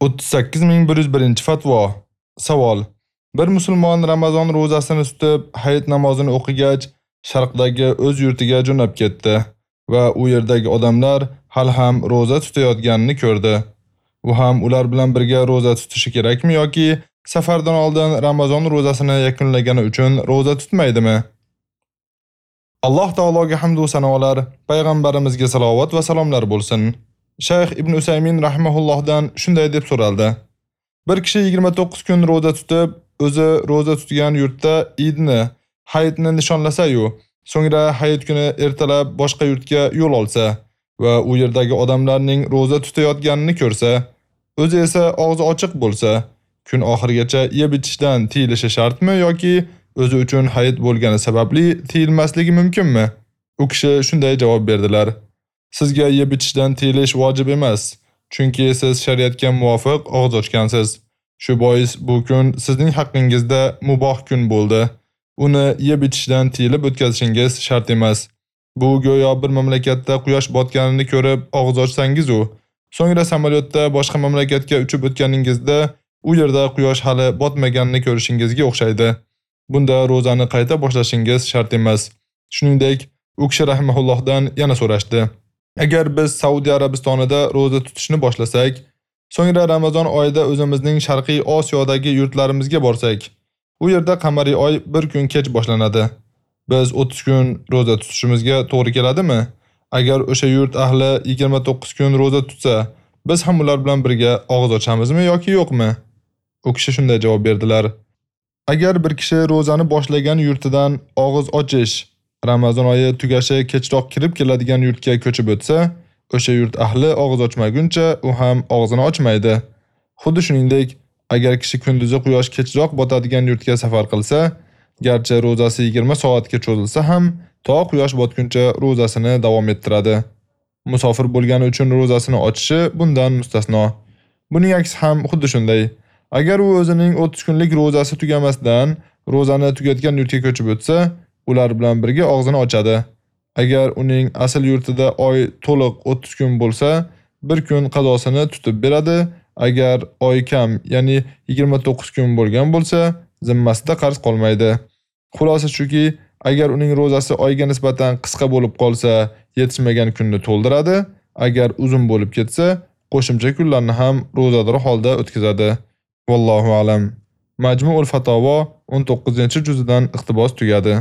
38101 fatvo. Savol: Bir musulmon Ramazon ro'zasini tutib, hayit namozini o'qigach, sharqdagi o'z yurtiga jo'nab ketdi va u yerdagi odamlar hal ham ro'za tutayotganini ko'rdi. U ham ular bilan birga ro'za tutishi kerakmi yoki safardan oldin Ramazon ro'zasini yakunlagani uchun ro'za tutmaydimi? Alloh taologa hamd va sanolar, payg'ambarimizga salovat va salomlar bo'lsin. Shayx Ibn Usaymin rahimahullohdan shunday deb so'raldi. Bir kishi 29 kun roza tutib, o'zi roza tutgan yurtda Idni, hayitni nishonlasa-yu, so'ngra hayit kuni ertalab boshqa yurtga yo'l olsa va u yerdagi odamlarning roza tutayotganini ko'rsa, o'zi esa og'zi ochiq bo'lsa, kun oxirigacha yeb ichishdan tiyilishi shartmi yoki o'zi uchun hayit bo'lgani sababli tiyilmasligi mumkinmi? U kishi shunday javob berdilar: Sizga yeb ichishdan tiyilish vojib emas, chunki siz shariatga muvofiq og'iz ochgansiz. Shu bois bu kun sizning haqqingizda muboh kun bo'ldi. Uni yeb ichishdan tiyilib o'tkazishingiz shart emas. Bu go'yo bir mamlakatda quyosh botganini ko'rib og'iz ochsangiz u, so'ngra samolyotda boshqa mamlakatga uchib o'tganingizda u yerda quyosh hali botmaganini ko'rishingizga o'xshaydi. Bunda ro'zani qayta boshlashingiz shart emas. Shuningdek, u kishi rahimahullohdan yana so'rashdi. Agar biz Saudiya Arabistonida roza tutishni boshlasak, so'ngra Ramazon oyida o'zimizning Sharqiy Osiyodagi yurtlarimizga borsak, u yerda qamariy oy bir kun kech boshlanadi. Biz 30 kun roza tutishimizga to'g'ri keladimi? Agar o'sha yurt ahli 29 kun roza tutsa, biz ham ular bilan birga og'iz ochamizmi yoki yo'qmi? U kishi shunday javob berdilar: Agar bir kishi rozani boshlagan yurtidan og'iz ochish Ramazon oyi tugashi kechroq kirib keladigan yurtga ko'chib o'tsa, o'sha yurt ahli og'iz ochmaguncha u ham og'zini ochmaydi. Xuddi shuningdek, agar kishi kunduzi quyosh kechroq botadigan yurtga safar qilsa, garchi ro'zasi 20 soatga cho'zilsa ham, to quyosh botguncha ro'zasini davom ettiradi. Musofir bo'lgani uchun ro'zasini ochishi bundan mustasno. Buning aksi ham xuddi shunday. Agar u o'zining 30 kunlik ro'zasi tugamasdan ro'zani tugatgan yurtga ko'chib o'tsa, ular bilan birga og'zini ochadi. Agar uning asl yurtida oy to'liq 30 kun bo'lsa, bir kun qazosini tutib beradi. Agar oy kam, ya'ni 29 kun bo'lgan bo'lsa, zimmasida qarz qolmaydi. Xulosa shuki, agar uning ro'zasi oyga nisbatan qisqa bo'lib qolsa, yetishmagan kunni to'ldiradi. Agar uzun bo'lib ketsa, qo'shimcha kunlarni ham ro'zador holda o'tkazadi. Vallohu alam. Majmu'ul Fatavo 19-juzidan iqtibos tugadi.